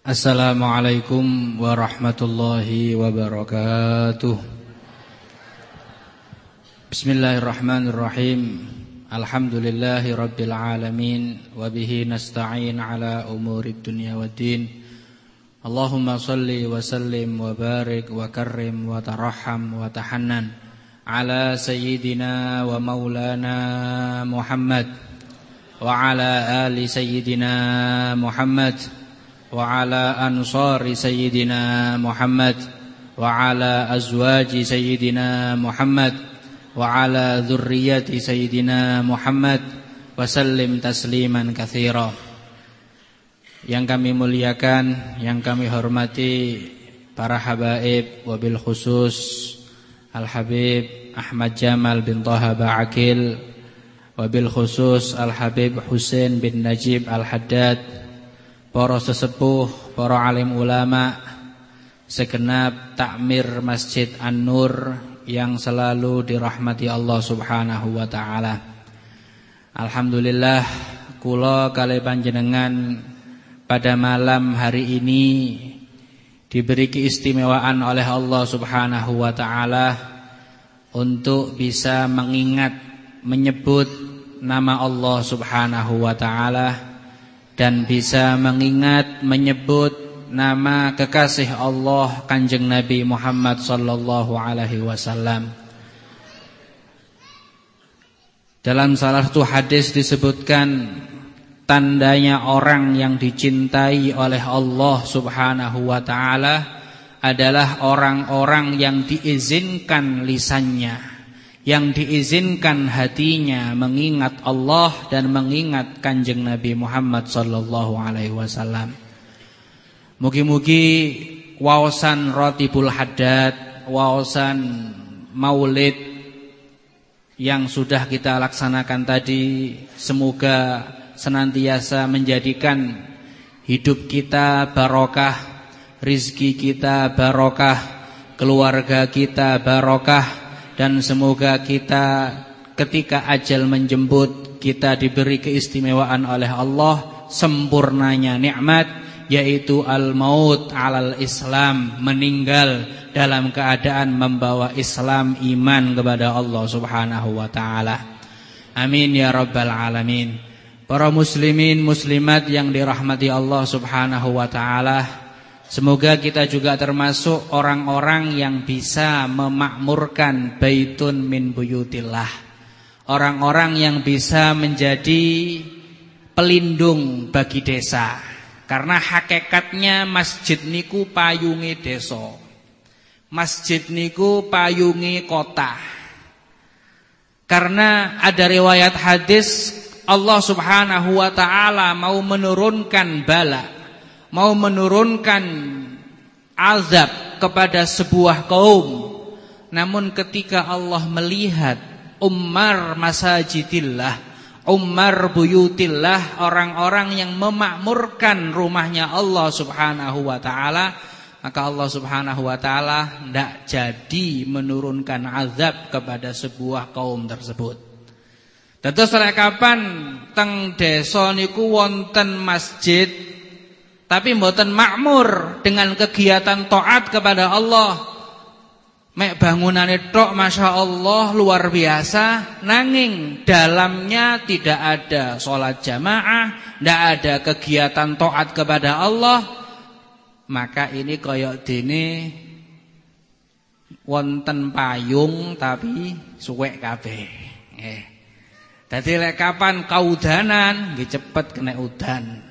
Assalamualaikum warahmatullahi wabarakatuh Bismillahirrahmanirrahim Alhamdulillahi rabbil alamin Wabihi nasta'in ala umurid dunia wa din Allahumma salli wa sallim wa barik wa karrim wa taraham wa tahannan Ala sayyidina wa maulana Muhammad وعلى آل سيدنا محمد وعلى أنصار سيدنا محمد وعلى أزواج سيدنا محمد وعلى ذرية سيدنا محمد وسلم تسليما كثيرا yang kami muliakan, yang kami hormati para habaib wabil khusus Al Habib Ahmad Jamal bin Taha Ba'akil Wabil khusus Al-Habib Husain bin Najib Al-Haddad Para sesepuh, para alim ulama Segenap takmir Masjid An-Nur Yang selalu dirahmati Allah subhanahu wa ta'ala. Alhamdulillah Kula kali panjenengan Pada malam hari ini Diberi keistimewaan oleh Allah subhanahu wa ta'ala Untuk bisa mengingat Menyebut nama Allah Subhanahu wa taala dan bisa mengingat menyebut nama kekasih Allah Kanjeng Nabi Muhammad sallallahu alaihi wasallam. Dalam salah satu hadis disebutkan tandanya orang yang dicintai oleh Allah Subhanahu wa taala adalah orang-orang yang diizinkan lisannya yang diizinkan hatinya mengingat Allah dan mengingat kanjeng Nabi Muhammad sallallahu alaihi wasallam. Mugi-mugi wawasan rotibul haddad, wawasan maulid yang sudah kita laksanakan tadi semoga senantiasa menjadikan hidup kita barokah, rizki kita barokah, keluarga kita barokah dan semoga kita ketika ajal menjemput kita diberi keistimewaan oleh Allah sempurnanya nikmat yaitu al-maut alal Islam meninggal dalam keadaan membawa Islam iman kepada Allah Subhanahu wa taala. Amin ya rabbal alamin. Para muslimin muslimat yang dirahmati Allah Subhanahu wa taala, Semoga kita juga termasuk orang-orang yang bisa memakmurkan baitun min buyutillah. Orang-orang yang bisa menjadi pelindung bagi desa. Karena hakikatnya masjid niku payungi desa. Masjid niku payungi kota. Karena ada riwayat hadis Allah Subhanahu wa taala mau menurunkan bala mau menurunkan azab kepada sebuah kaum. Namun ketika Allah melihat ummar masajidillah ummar buyutillah orang-orang yang memakmurkan rumahnya Allah Subhanahu wa taala maka Allah Subhanahu wa taala tidak jadi menurunkan azab kepada sebuah kaum tersebut. Dados kapan teng desa niku wonten masjid tapi mboten makmur dengan kegiatan taat kepada Allah. Mek bangunane tok Masya Allah luar biasa Nanging dalamnya tidak ada sholat jamaah Tidak ada kegiatan taat kepada Allah Maka ini koyok dini Wonten payung tapi suwek kabeh eh. Jadi lek kapan kaudanan cepet kena udan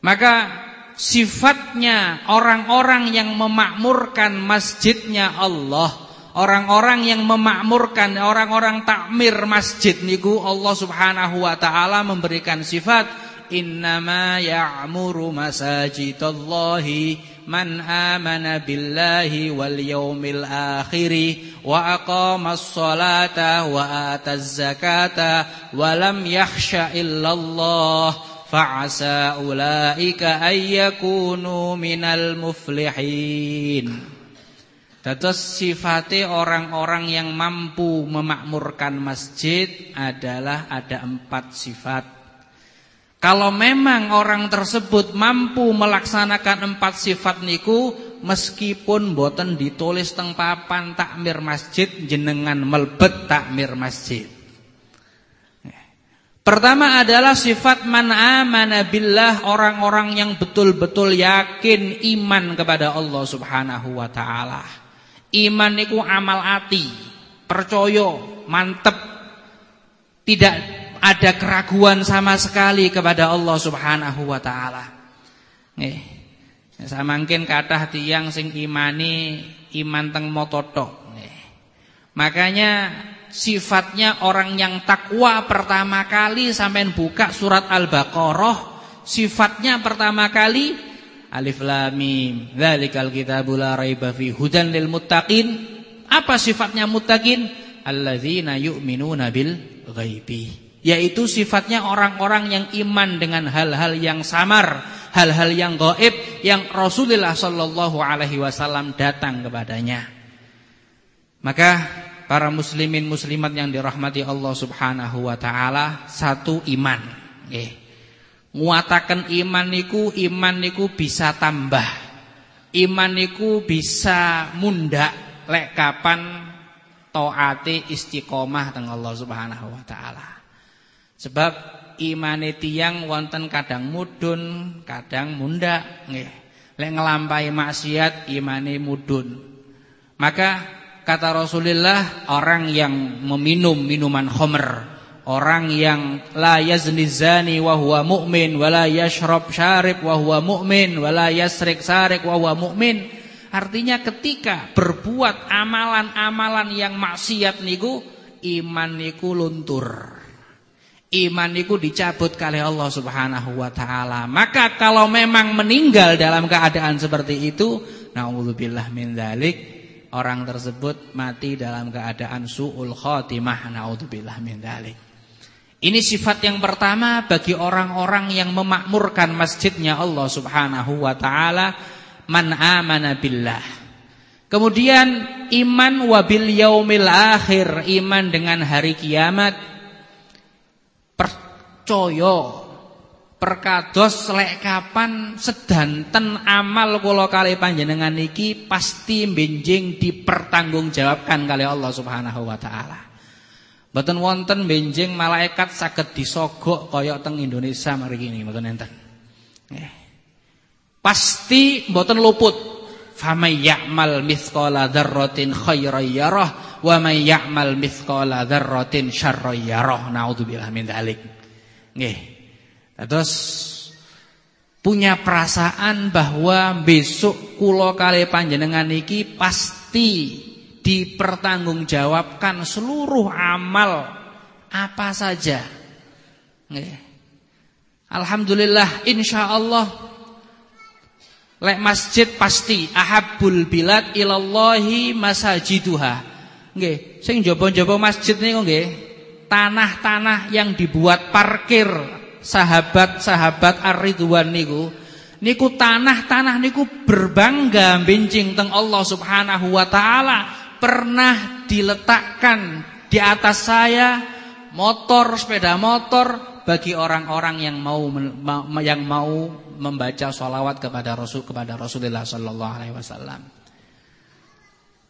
maka sifatnya orang-orang yang memakmurkan masjidnya Allah, orang-orang yang memakmurkan orang-orang takmir masjid niku Allah Subhanahu wa taala memberikan sifat innama ya'muru masajidallahi man amana billahi wal yaumil akhiri wa aqamas salata wa ataz zakata wa lam yakhsha illallah fa'asa ulaika ayyakunu minal muflihin Dados sifatnya orang-orang yang mampu memakmurkan masjid adalah ada empat sifat. Kalau memang orang tersebut mampu melaksanakan empat sifat niku meskipun boten ditulis teng papan takmir masjid jenengan melbet takmir masjid. Pertama adalah sifat man amana billah orang-orang yang betul-betul yakin iman kepada Allah Subhanahu wa taala. Iman niku amal ati, percaya, mantep. Tidak ada keraguan sama sekali kepada Allah Subhanahu wa taala. Nggih. Samangkin kathah tiyang sing imani iman teng mototok. Makanya sifatnya orang yang takwa pertama kali sampean buka surat Al-Baqarah sifatnya pertama kali Alif Lam Mim dzalikal kitabul la raiba fi hudan lil muttaqin. Apa sifatnya muttaqin? Alladzina yu'minuna bil ghaibi. Yaitu sifatnya orang-orang yang iman dengan hal-hal yang samar hal-hal yang gaib yang Rasulullah sallallahu alaihi wasallam datang kepadanya. Maka para muslimin muslimat yang dirahmati Allah Subhanahu wa taala satu iman. Nggih nguataken iman niku iman niku bisa tambah. Iman niku bisa mundak lek kapan taati istiqomah teng Allah Subhanahu wa taala. Sebab imane tiyang wonten kadang mudun kadang mundak. Nggih lek nglampahi maksiat imane mudun. Maka kata Rasulullah orang yang meminum minuman khamr, orang yang la yazni zani wa huwa mu'min wa la yashrab syarib wa huwa mu'min wa la yasrik sarik wa huwa mu'min. Artinya ketika berbuat amalan-amalan yang maksiat niku iman niku luntur. Iman niku dicabut kali Allah Subhanahu wa taala. Maka kalau memang meninggal dalam keadaan seperti itu, naudzubillah min dzalik orang tersebut mati dalam keadaan su'ul khotimah naudzubillah min dzalik. Ini sifat yang pertama bagi orang-orang yang memakmurkan masjidnya Allah Subhanahu wa taala man amana billah. Kemudian iman wabil yaumil akhir, iman dengan hari kiamat. Percaya Perkados lek kapan sedanten amal kula kali panjenengan niki pasti benjing dipertanggungjawabkan kali Allah Subhanahu wa taala. Mboten wonten benjing malaikat saged disogok kaya teng Indonesia mriki ini mboten enten. Nggih. Pasti mboten luput. Famay ya'mal mithqala dzarratin khairan yarah wa may ya'mal mithqala dzarratin syarran yarah. Nauzubillahi min dzalik. Nggih. Terus punya perasaan bahwa besok kulo kali panjenengan iki pasti dipertanggungjawabkan seluruh amal apa saja. Alhamdulillah insyaallah lek masjid pasti ahabbul bilad ilallahi masajiduha. Nggih, sing jaba-jaba masjid niku nggih, tanah-tanah yang dibuat parkir sahabat-sahabat Ar-Ridwan niku niku tanah-tanah niku berbangga benjing teng Allah Subhanahu wa taala pernah diletakkan di atas saya motor sepeda motor bagi orang-orang yang mau yang mau membaca sholawat kepada Rasul kepada Rasulullah sallallahu alaihi wasallam.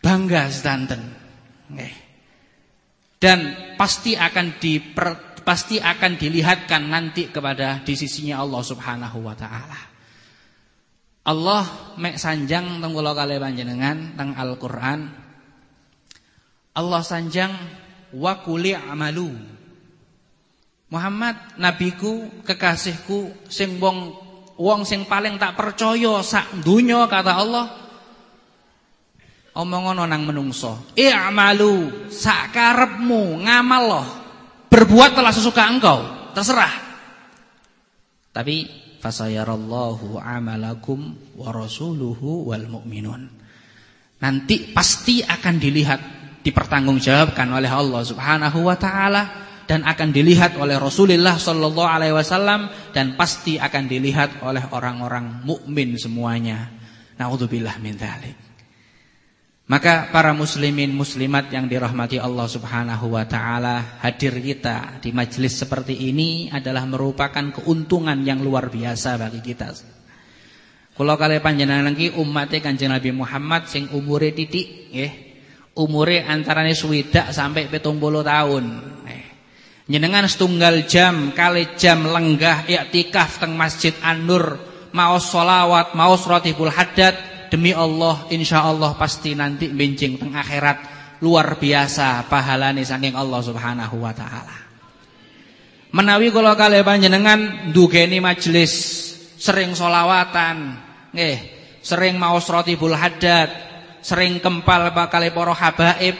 Bangga sedanten. Dan pasti akan diper pasti akan dilihatkan nanti kepada di sisinya Allah Subhanahu wa taala. Allah mek sanjang teng kula kali panjenengan teng Al-Qur'an. Allah sanjang wa kuli amalu. Muhammad nabiku kekasihku sing wong wong sing paling tak percaya sak donya kata Allah. Omongono nang menungso. I'malu sak karepmu ngamal loh. Berbuat telah sesuka engkau, terserah. Tapi fasayarallahu amalakum wa rasuluhu wal mu'minun. Nanti pasti akan dilihat, dipertanggungjawabkan oleh Allah Subhanahu wa taala dan akan dilihat oleh Rasulullah sallallahu alaihi wasallam dan pasti akan dilihat oleh orang-orang mukmin semuanya. Nauzubillah min dzalik. Maka para muslimin muslimat yang dirahmati Allah Subhanahu wa taala, hadir kita di majelis seperti ini adalah merupakan keuntungan yang luar biasa bagi kita. Kalau kalian panjenengan lagi umatnya Kanjeng Nabi Muhammad sing umure titik nggih. Umure antarane swidak sampai 70 tahun. Eh. Nyenengan setunggal jam kali jam lenggah iktikaf teng Masjid An-Nur, maos solawat, maos rotibul haddad demi Allah insya Allah pasti nanti benjing teng akhirat luar biasa pahalane saking Allah Subhanahu wa taala. Menawi kula kalih panjenengan ndugeni majelis sering solawatan, nggih, sering maos rotibul haddad, sering kempal bakal para habaib,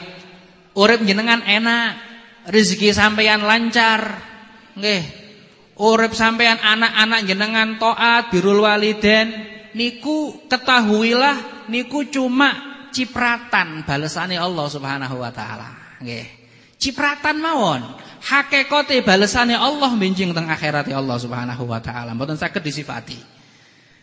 urip jenengan enak, rezeki sampeyan lancar, nggih. Urip sampeyan anak-anak jenengan taat birrul waliden, niku ketahuilah niku cuma cipratan balesane Allah Subhanahu wa taala. Nggih. Cipratan mawon. Hakikate balesane Allah benjing teng akhirate Allah Subhanahu wa taala. Mboten saged disifati.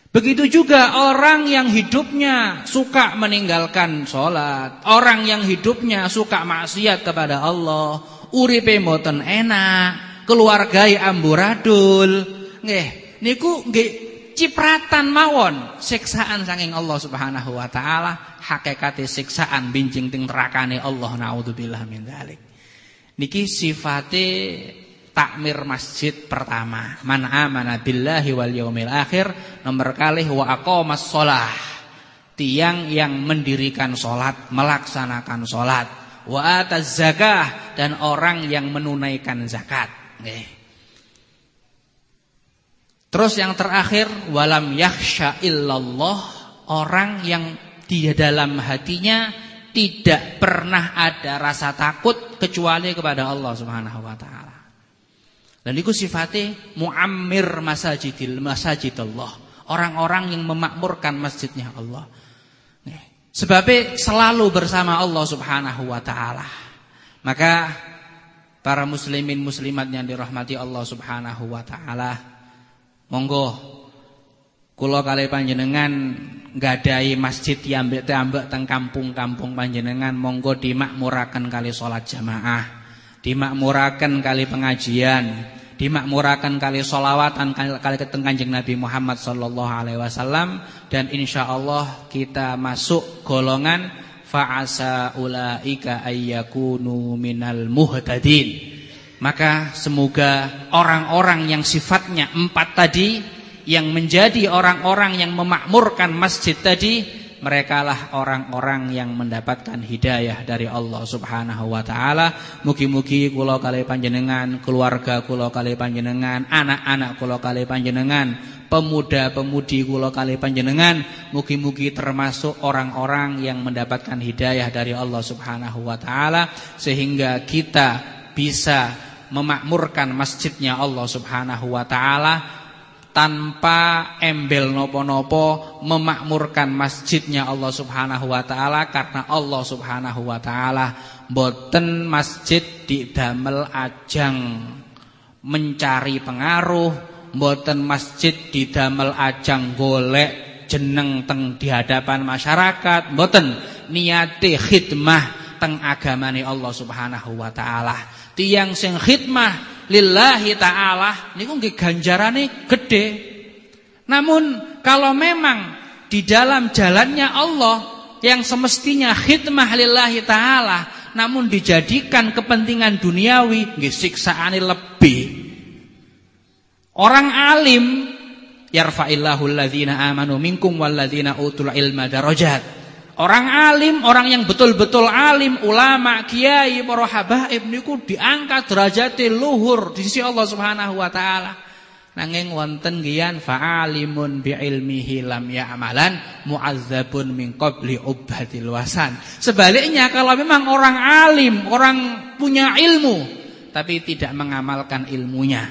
Begitu juga orang yang hidupnya suka meninggalkan sholat Orang yang hidupnya suka maksiat kepada Allah Uripe mboten enak Keluargai amburadul Nggih, niku nggih cipratan mawon. Siksaan sanging Allah Subhanahu wa taala. Hakikate siksaan binjing ting nerakane Allah. Naudzubillah min dzalik niki sifate takmir masjid pertama. Man amana billahi wal yaumil akhir. Nomor kalih wa aqamas shalah tiang yang mendirikan salat melaksanakan salat wa ataz dan orang yang menunaikan zakat. Nggih Terus yang terakhir walam yakhsha illallah orang yang di dalam hatinya tidak pernah ada rasa takut kecuali kepada Allah Subhanahu wa taala. Dan itu sifatnya muammir masajidil masajidillah, orang-orang yang memakmurkan masjidnya Allah. Sebabnya selalu bersama Allah Subhanahu wa taala. Maka para muslimin muslimat yang dirahmati Allah Subhanahu wa taala Monggo. Kula kali panjenengan nggadahi masjid diambek-ambek teng kampung-kampung panjenengan monggo dimakmuraken kali salat jamaah, dimakmuraken kali pengajian, dimakmuraken kali solawatan kali, kali keteng Kanjeng Nabi Muhammad sallallahu alaihi wasallam dan insyaallah kita masuk golongan fa'asa ulaika ayyakunu minal muhtadin maka semoga orang-orang yang sifatnya empat tadi Yang menjadi orang-orang yang memakmurkan masjid tadi Merekalah orang-orang yang mendapatkan hidayah dari Allah subhanahu wa ta'ala. Mugi-mugi kulo kali panjenengan Keluarga kulo kali panjenengan Anak-anak kulo kali panjenengan Pemuda-pemudi kulo kali panjenengan Mugi-mugi termasuk orang-orang yang mendapatkan hidayah dari Allah subhanahu wa ta'ala Sehingga kita bisa memakmurkan masjidnya Allah Subhanahu wa taala tanpa embel nopo-nopo memakmurkan masjidnya Allah Subhanahu wa taala karena Allah Subhanahu wa taala boten masjid di damel ajang mencari pengaruh boten masjid di damel ajang golek jeneng teng di hadapan masyarakat boten niati khidmah teng agamane Allah Subhanahu wa taala tiang sing khidmah lillahi taala niku nggih ganjarane gede. Namun kalau memang di dalam jalannya Allah yang semestinya khidmah lillahi taala namun dijadikan kepentingan duniawi nggih siksaane lebih. Orang alim yarfa'illahu alladzina amanu minkum walladzina utul ilma darajat. Orang alim, orang yang betul-betul alim, ulama, kiai, para habaib niku diangkat derajate luhur di sisi Allah Subhanahu wa taala. Nanging wonten gian fa'alimun bi ilmihi lam ya'malan mu'adzabun min qabli ubbatil wasan. Sebaliknya kalau memang orang alim, orang punya ilmu tapi tidak mengamalkan ilmunya,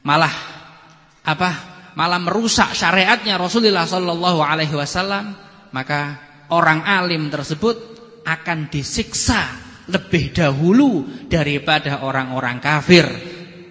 malah apa? Malah merusak syariatnya Rasulullah sallallahu alaihi wasallam, maka orang alim tersebut akan disiksa lebih dahulu daripada orang-orang kafir.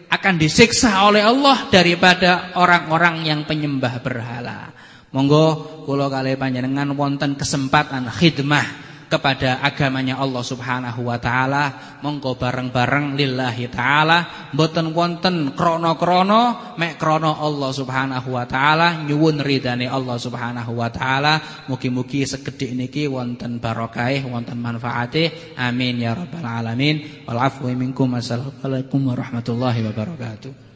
Akan disiksa oleh Allah daripada orang-orang yang penyembah berhala. Monggo kula kali panjenengan wonten kesempatan khidmah kepada agamanya Allah Subhanahu wa taala. Monggo bareng-bareng lillahi taala. Mboten wonten krana-krana mek krana Allah Subhanahu wa taala. Nyuwun ridane Allah Subhanahu wa taala. Mugi-mugi sekedhik niki wonten barokah wonten manfaate amin ya rabbal alamin. Wal afwi minkum. Assalamualaikum warahmatullahi wabarakatuh